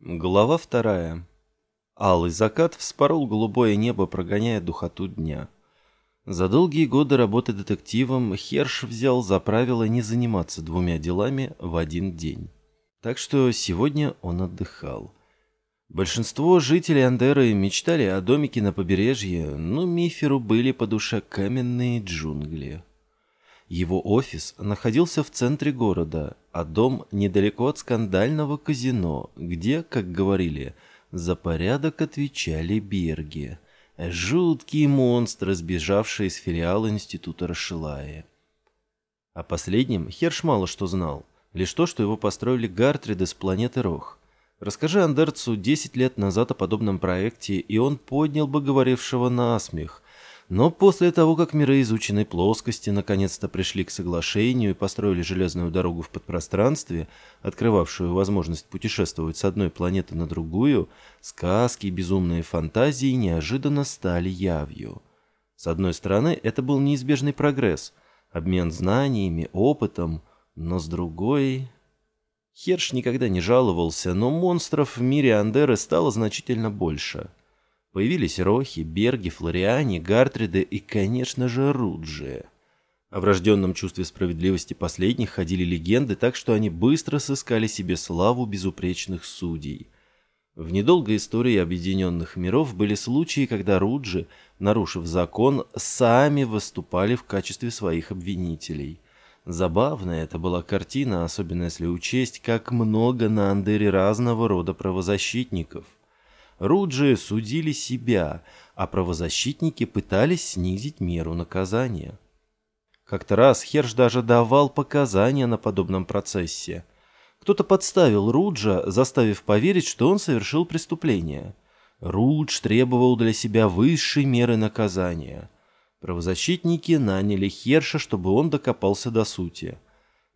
Глава вторая. Алый закат вспорол голубое небо, прогоняя духоту дня. За долгие годы работы детективом Херш взял за правило не заниматься двумя делами в один день. Так что сегодня он отдыхал. Большинство жителей Андеры мечтали о домике на побережье, но Миферу были по душе каменные джунгли. Его офис находился в центре города, а дом недалеко от скандального казино, где, как говорили, за порядок отвечали Берги. Жуткие монстры, сбежавшие из филиала института Рашилаи. О последнем Херш мало что знал, лишь то, что его построили Гартриды с планеты Рох. Расскажи Андерцу 10 лет назад о подобном проекте, и он поднял бы говорившего на смех – но после того, как миры изученной плоскости наконец-то пришли к соглашению и построили железную дорогу в подпространстве, открывавшую возможность путешествовать с одной планеты на другую, сказки и безумные фантазии неожиданно стали явью. С одной стороны, это был неизбежный прогресс, обмен знаниями, опытом, но с другой... Херш никогда не жаловался, но монстров в мире Андеры стало значительно больше – Появились Рохи, Берги, Флориане, Гартриды и, конечно же, Руджи. О врожденном чувстве справедливости последних ходили легенды, так что они быстро сыскали себе славу безупречных судей. В недолгой истории Объединенных Миров были случаи, когда Руджи, нарушив закон, сами выступали в качестве своих обвинителей. Забавная это была картина, особенно если учесть, как много на Андере разного рода правозащитников. Руджи судили себя, а правозащитники пытались снизить меру наказания. Как-то раз Херш даже давал показания на подобном процессе. Кто-то подставил Руджа, заставив поверить, что он совершил преступление. Рудж требовал для себя высшей меры наказания. Правозащитники наняли Херша, чтобы он докопался до сути.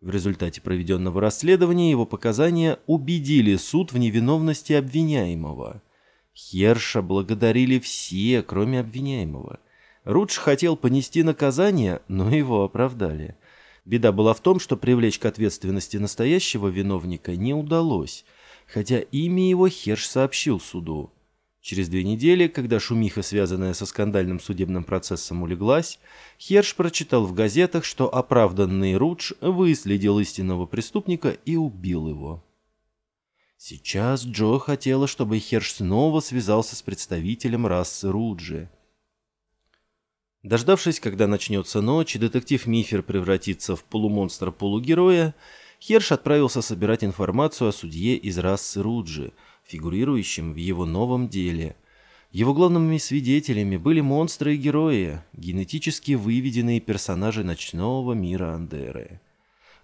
В результате проведенного расследования его показания убедили суд в невиновности обвиняемого – Херша благодарили все, кроме обвиняемого. Рудж хотел понести наказание, но его оправдали. Беда была в том, что привлечь к ответственности настоящего виновника не удалось, хотя имя его Херш сообщил суду. Через две недели, когда шумиха, связанная со скандальным судебным процессом, улеглась, Херш прочитал в газетах, что оправданный Рудж выследил истинного преступника и убил его. Сейчас Джо хотела, чтобы Херш снова связался с представителем расы Руджи. Дождавшись, когда начнется ночь, и детектив Мифер превратится в полумонстра-полугероя, Херш отправился собирать информацию о судье из расы Руджи, фигурирующем в его новом деле. Его главными свидетелями были монстры и герои, генетически выведенные персонажи ночного мира Андеры.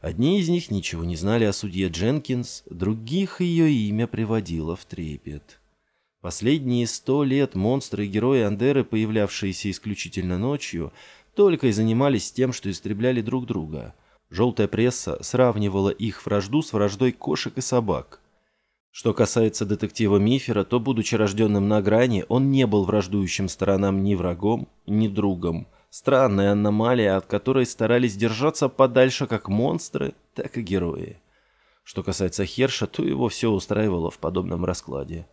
Одни из них ничего не знали о судье Дженкинс, других ее имя приводило в трепет. Последние сто лет монстры и герои Андеры, появлявшиеся исключительно ночью, только и занимались тем, что истребляли друг друга. Желтая пресса сравнивала их вражду с враждой кошек и собак. Что касается детектива Мифера, то, будучи рожденным на грани, он не был враждующим сторонам ни врагом, ни другом – Странная аномалия, от которой старались держаться подальше как монстры, так и герои. Что касается Херша, то его все устраивало в подобном раскладе.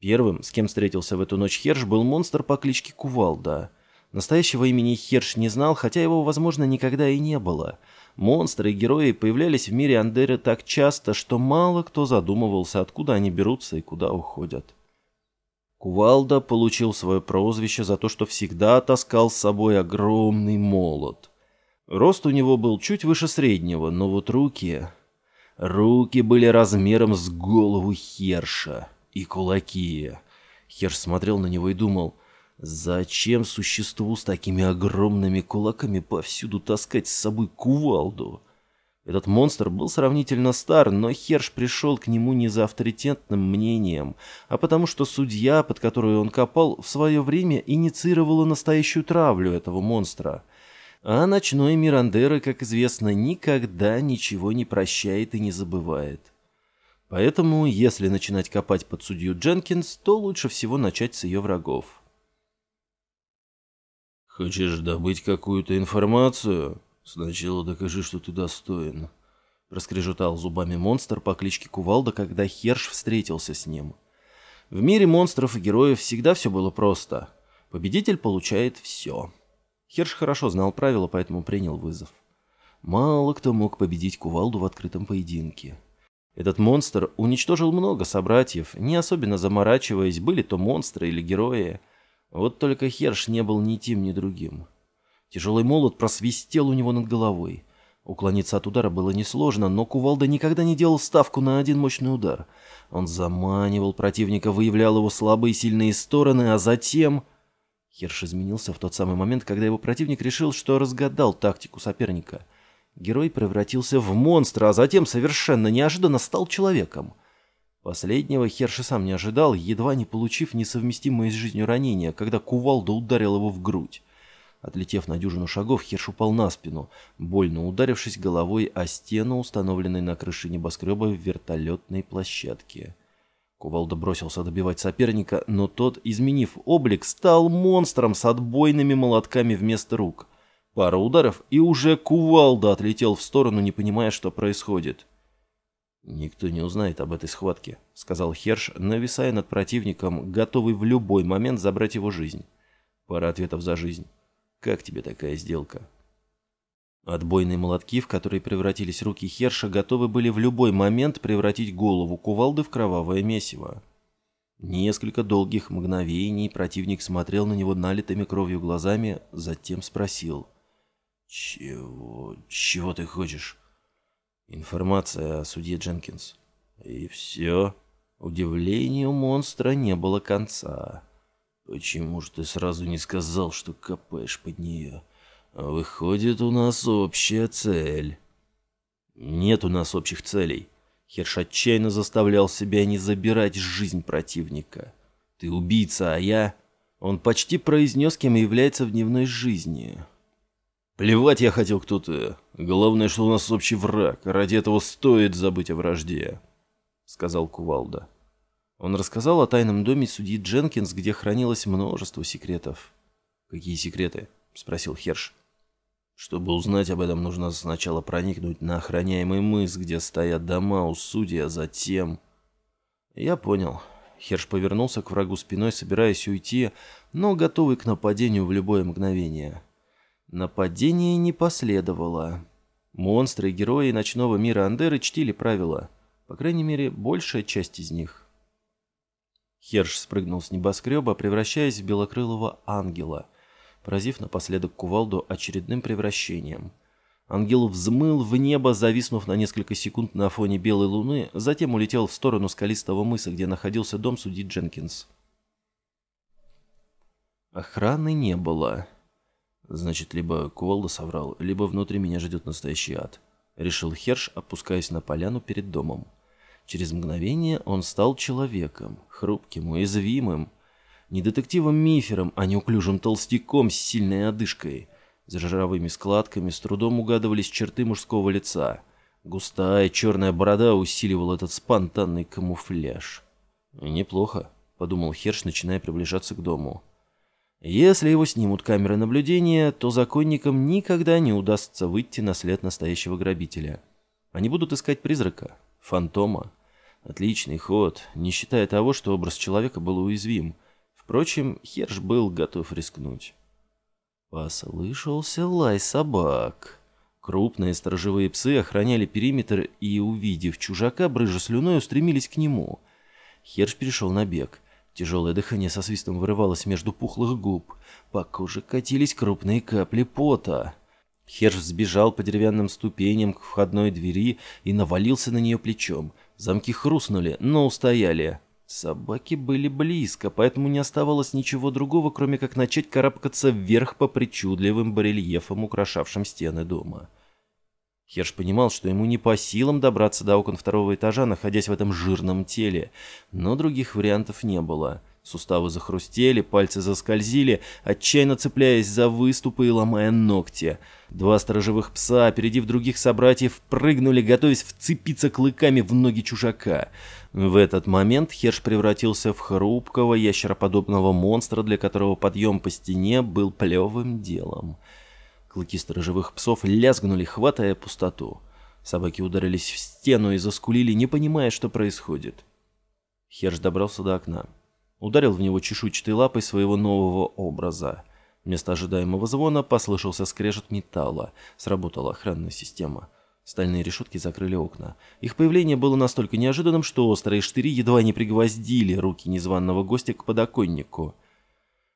Первым, с кем встретился в эту ночь Херш, был монстр по кличке Кувалда. Настоящего имени Херш не знал, хотя его, возможно, никогда и не было. Монстры и герои появлялись в мире Андеры так часто, что мало кто задумывался, откуда они берутся и куда уходят. Кувалда получил свое прозвище за то, что всегда таскал с собой огромный молот. Рост у него был чуть выше среднего, но вот руки... Руки были размером с голову Херша. И кулаки. Херш смотрел на него и думал, зачем существу с такими огромными кулаками повсюду таскать с собой кувалду? Этот монстр был сравнительно стар, но Херш пришел к нему не за авторитетным мнением, а потому что судья, под которую он копал, в свое время инициировала настоящую травлю этого монстра. А ночной Мирандера, как известно, никогда ничего не прощает и не забывает. Поэтому, если начинать копать под судью Дженкинс, то лучше всего начать с ее врагов. «Хочешь добыть какую-то информацию?» «Сначала докажи, что ты достоин», — Раскрежетал зубами монстр по кличке Кувалда, когда Херш встретился с ним. В мире монстров и героев всегда все было просто. Победитель получает все. Херш хорошо знал правила, поэтому принял вызов. Мало кто мог победить Кувалду в открытом поединке. Этот монстр уничтожил много собратьев, не особенно заморачиваясь, были то монстры или герои. Вот только Херш не был ни тем, ни другим. Тяжелый молот просвистел у него над головой. Уклониться от удара было несложно, но Кувалда никогда не делал ставку на один мощный удар. Он заманивал противника, выявлял его слабые и сильные стороны, а затем... Херш изменился в тот самый момент, когда его противник решил, что разгадал тактику соперника. Герой превратился в монстра, а затем совершенно неожиданно стал человеком. Последнего Херш и сам не ожидал, едва не получив несовместимое с жизнью ранение, когда кувалда ударил его в грудь. Отлетев на дюжину шагов, Херш упал на спину, больно ударившись головой о стену, установленной на крыше небоскреба в вертолетной площадке. Кувалда бросился добивать соперника, но тот, изменив облик, стал монстром с отбойными молотками вместо рук. Пара ударов, и уже Кувалда отлетел в сторону, не понимая, что происходит. «Никто не узнает об этой схватке», — сказал Херш, нависая над противником, готовый в любой момент забрать его жизнь. Пара ответов за жизнь. «Как тебе такая сделка?» Отбойные молотки, в которые превратились руки Херша, готовы были в любой момент превратить голову кувалды в кровавое месиво. Несколько долгих мгновений противник смотрел на него налитыми кровью глазами, затем спросил. «Чего... чего ты хочешь?» «Информация о судье Дженкинс». «И все?» Удивлению монстра не было конца. «Почему же ты сразу не сказал, что копаешь под нее?» Выходит, у нас общая цель. Нет у нас общих целей. Херш отчаянно заставлял себя не забирать жизнь противника. Ты убийца, а я... Он почти произнес, кем является в дневной жизни. Плевать я хотел, кто ты. Главное, что у нас общий враг. Ради этого стоит забыть о вражде, сказал Кувалда. Он рассказал о тайном доме судьи Дженкинс, где хранилось множество секретов. «Какие секреты?» — спросил Херш. Чтобы узнать об этом, нужно сначала проникнуть на охраняемый мыс, где стоят дома у судьи, а затем... Я понял. Херш повернулся к врагу спиной, собираясь уйти, но готовый к нападению в любое мгновение. Нападение не последовало. Монстры и герои ночного мира Андеры чтили правила. По крайней мере, большая часть из них. Херш спрыгнул с небоскреба, превращаясь в белокрылого ангела — поразив напоследок кувалду очередным превращением. Ангел взмыл в небо, зависнув на несколько секунд на фоне белой луны, затем улетел в сторону скалистого мыса, где находился дом судьи Дженкинс. Охраны не было. Значит, либо Кувалда соврал, либо внутри меня ждет настоящий ад. Решил Херш, опускаясь на поляну перед домом. Через мгновение он стал человеком, хрупким, уязвимым, не детективом-мифером, а неуклюжим толстяком с сильной одышкой. За жировыми складками с трудом угадывались черты мужского лица. Густая черная борода усиливала этот спонтанный камуфляж. «Неплохо», — подумал Херш, начиная приближаться к дому. «Если его снимут камеры наблюдения, то законникам никогда не удастся выйти на след настоящего грабителя. Они будут искать призрака, фантома. Отличный ход, не считая того, что образ человека был уязвим — Впрочем, Херш был готов рискнуть. Послышался лай собак. Крупные сторожевые псы охраняли периметр и, увидев чужака, брыжа слюной, устремились к нему. Херш перешел на бег. Тяжелое дыхание со свистом вырывалось между пухлых губ. По коже катились крупные капли пота. Херш сбежал по деревянным ступеням к входной двери и навалился на нее плечом. Замки хрустнули, но устояли. Собаки были близко, поэтому не оставалось ничего другого, кроме как начать карабкаться вверх по причудливым барельефам, украшавшим стены дома. Херш понимал, что ему не по силам добраться до окон второго этажа, находясь в этом жирном теле, но других вариантов не было. Суставы захрустели, пальцы заскользили, отчаянно цепляясь за выступы и ломая ногти. Два сторожевых пса, опередив других собратьев, прыгнули, готовясь вцепиться клыками в ноги чужака. В этот момент Херш превратился в хрупкого ящероподобного монстра, для которого подъем по стене был плевым делом. Клыки сторожевых псов лязгнули, хватая пустоту. Собаки ударились в стену и заскулили, не понимая, что происходит. Херш добрался до окна. Ударил в него чешуйчатой лапой своего нового образа. Вместо ожидаемого звона послышался скрежет металла. Сработала охранная система. Стальные решетки закрыли окна. Их появление было настолько неожиданным, что острые штыри едва не пригвоздили руки незваного гостя к подоконнику.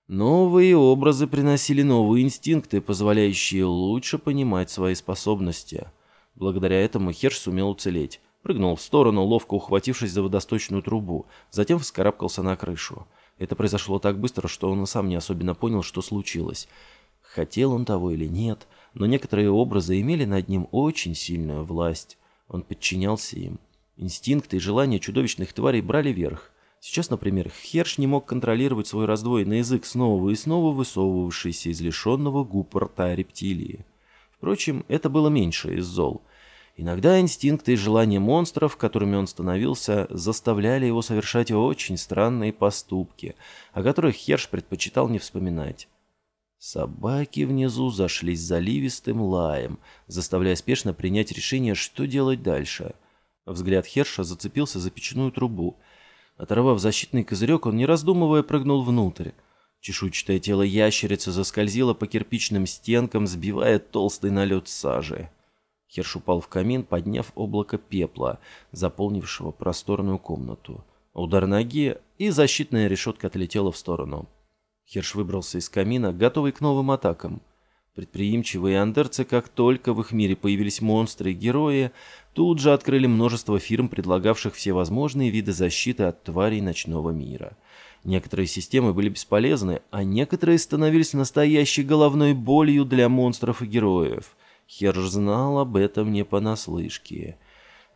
Новые образы приносили новые инстинкты, позволяющие лучше понимать свои способности. Благодаря этому Херш сумел уцелеть. Прыгнул в сторону, ловко ухватившись за водосточную трубу, затем вскарабкался на крышу. Это произошло так быстро, что он и сам не особенно понял, что случилось. Хотел он того или нет, но некоторые образы имели над ним очень сильную власть. Он подчинялся им. Инстинкты и желания чудовищных тварей брали верх. Сейчас, например, Херш не мог контролировать свой раздвоенный язык, снова и снова высовывавшийся из лишенного губ рта рептилии. Впрочем, это было меньше из зол. Иногда инстинкты и желания монстров, которыми он становился, заставляли его совершать очень странные поступки, о которых Херш предпочитал не вспоминать. Собаки внизу зашлись заливистым лаем, заставляя спешно принять решение, что делать дальше. Взгляд Херша зацепился за печную трубу. Оторвав защитный козырек, он, не раздумывая, прыгнул внутрь. Чешуйчатое тело ящерицы заскользило по кирпичным стенкам, сбивая толстый налет сажи. Херш упал в камин, подняв облако пепла, заполнившего просторную комнату. Удар ноги, и защитная решетка отлетела в сторону. Херш выбрался из камина, готовый к новым атакам. Предприимчивые андерцы, как только в их мире появились монстры и герои, тут же открыли множество фирм, предлагавших всевозможные виды защиты от тварей ночного мира. Некоторые системы были бесполезны, а некоторые становились настоящей головной болью для монстров и героев – Херж знал об этом не понаслышке.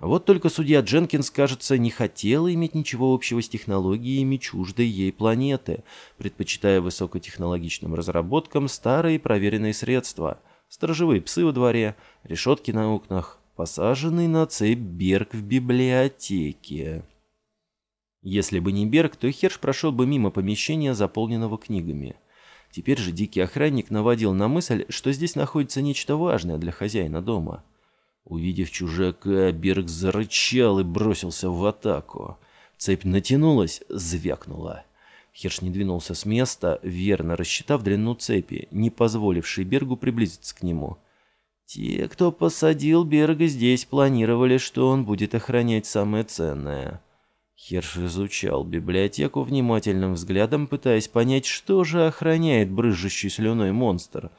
Вот только судья Дженкинс, кажется, не хотела иметь ничего общего с технологиями чуждой ей планеты, предпочитая высокотехнологичным разработкам старые проверенные средства. Сторожевые псы во дворе, решетки на окнах, посаженный на цепь Берг в библиотеке. Если бы не Берг, то Херш прошел бы мимо помещения, заполненного книгами. Теперь же дикий охранник наводил на мысль, что здесь находится нечто важное для хозяина дома. Увидев чужака, Берг зарычал и бросился в атаку. Цепь натянулась, звякнула. Херш не двинулся с места, верно рассчитав длину цепи, не позволившей Бергу приблизиться к нему. Те, кто посадил Берга здесь, планировали, что он будет охранять самое ценное — Херш изучал библиотеку внимательным взглядом, пытаясь понять, что же охраняет брызжущий слюной монстр.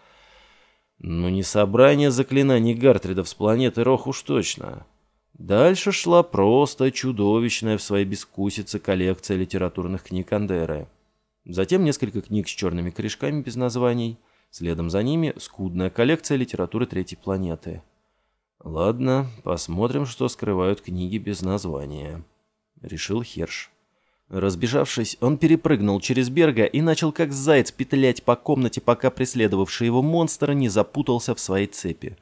Ну, не собрание заклинаний Гартридов с планеты Рох уж точно. Дальше шла просто чудовищная в своей бескусице коллекция литературных книг Андеры. Затем несколько книг с черными корешками без названий. Следом за ними скудная коллекция литературы третьей планеты. Ладно, посмотрим, что скрывают книги без названия решил Херш. Разбежавшись, он перепрыгнул через Берга и начал как заяц петлять по комнате, пока преследовавший его монстр не запутался в своей цепи.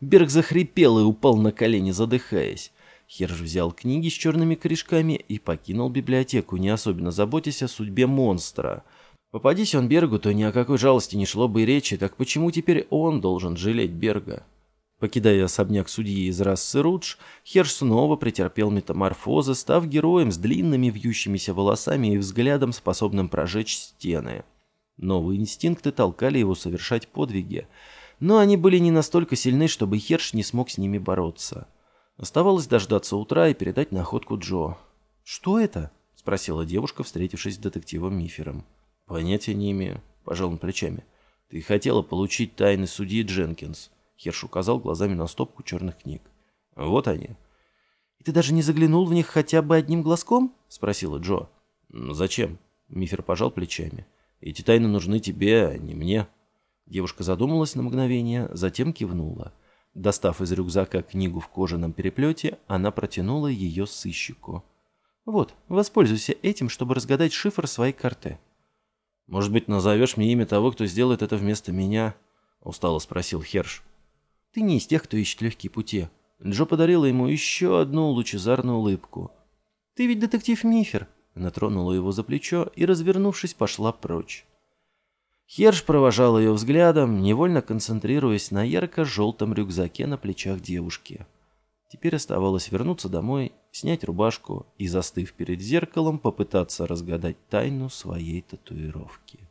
Берг захрипел и упал на колени, задыхаясь. Херш взял книги с черными корешками и покинул библиотеку, не особенно заботясь о судьбе монстра. Попадись он Бергу, то ни о какой жалости не шло бы и речи, так почему теперь он должен жалеть Берга? Покидая особняк судьи из расы Рудж, Херш снова претерпел метаморфозы, став героем с длинными вьющимися волосами и взглядом, способным прожечь стены. Новые инстинкты толкали его совершать подвиги, но они были не настолько сильны, чтобы Херш не смог с ними бороться. Оставалось дождаться утра и передать находку Джо. «Что это?» — спросила девушка, встретившись с детективом Мифером. «Понятия не имею», — пожал он плечами. «Ты хотела получить тайны судьи Дженкинс». Херш указал глазами на стопку черных книг. «Вот они». «И ты даже не заглянул в них хотя бы одним глазком?» — спросила Джо. «Зачем?» — Мифер пожал плечами. «Эти тайны нужны тебе, а не мне». Девушка задумалась на мгновение, затем кивнула. Достав из рюкзака книгу в кожаном переплете, она протянула ее сыщику. «Вот, воспользуйся этим, чтобы разгадать шифр своей карты». «Может быть, назовешь мне имя того, кто сделает это вместо меня?» — устало спросил Херш. Ты не из тех, кто ищет легкие пути. Джо подарила ему еще одну лучезарную улыбку. Ты ведь детектив Мифер. Она тронула его за плечо и, развернувшись, пошла прочь. Херш провожал ее взглядом, невольно концентрируясь на ярко-желтом рюкзаке на плечах девушки. Теперь оставалось вернуться домой, снять рубашку и, застыв перед зеркалом, попытаться разгадать тайну своей татуировки.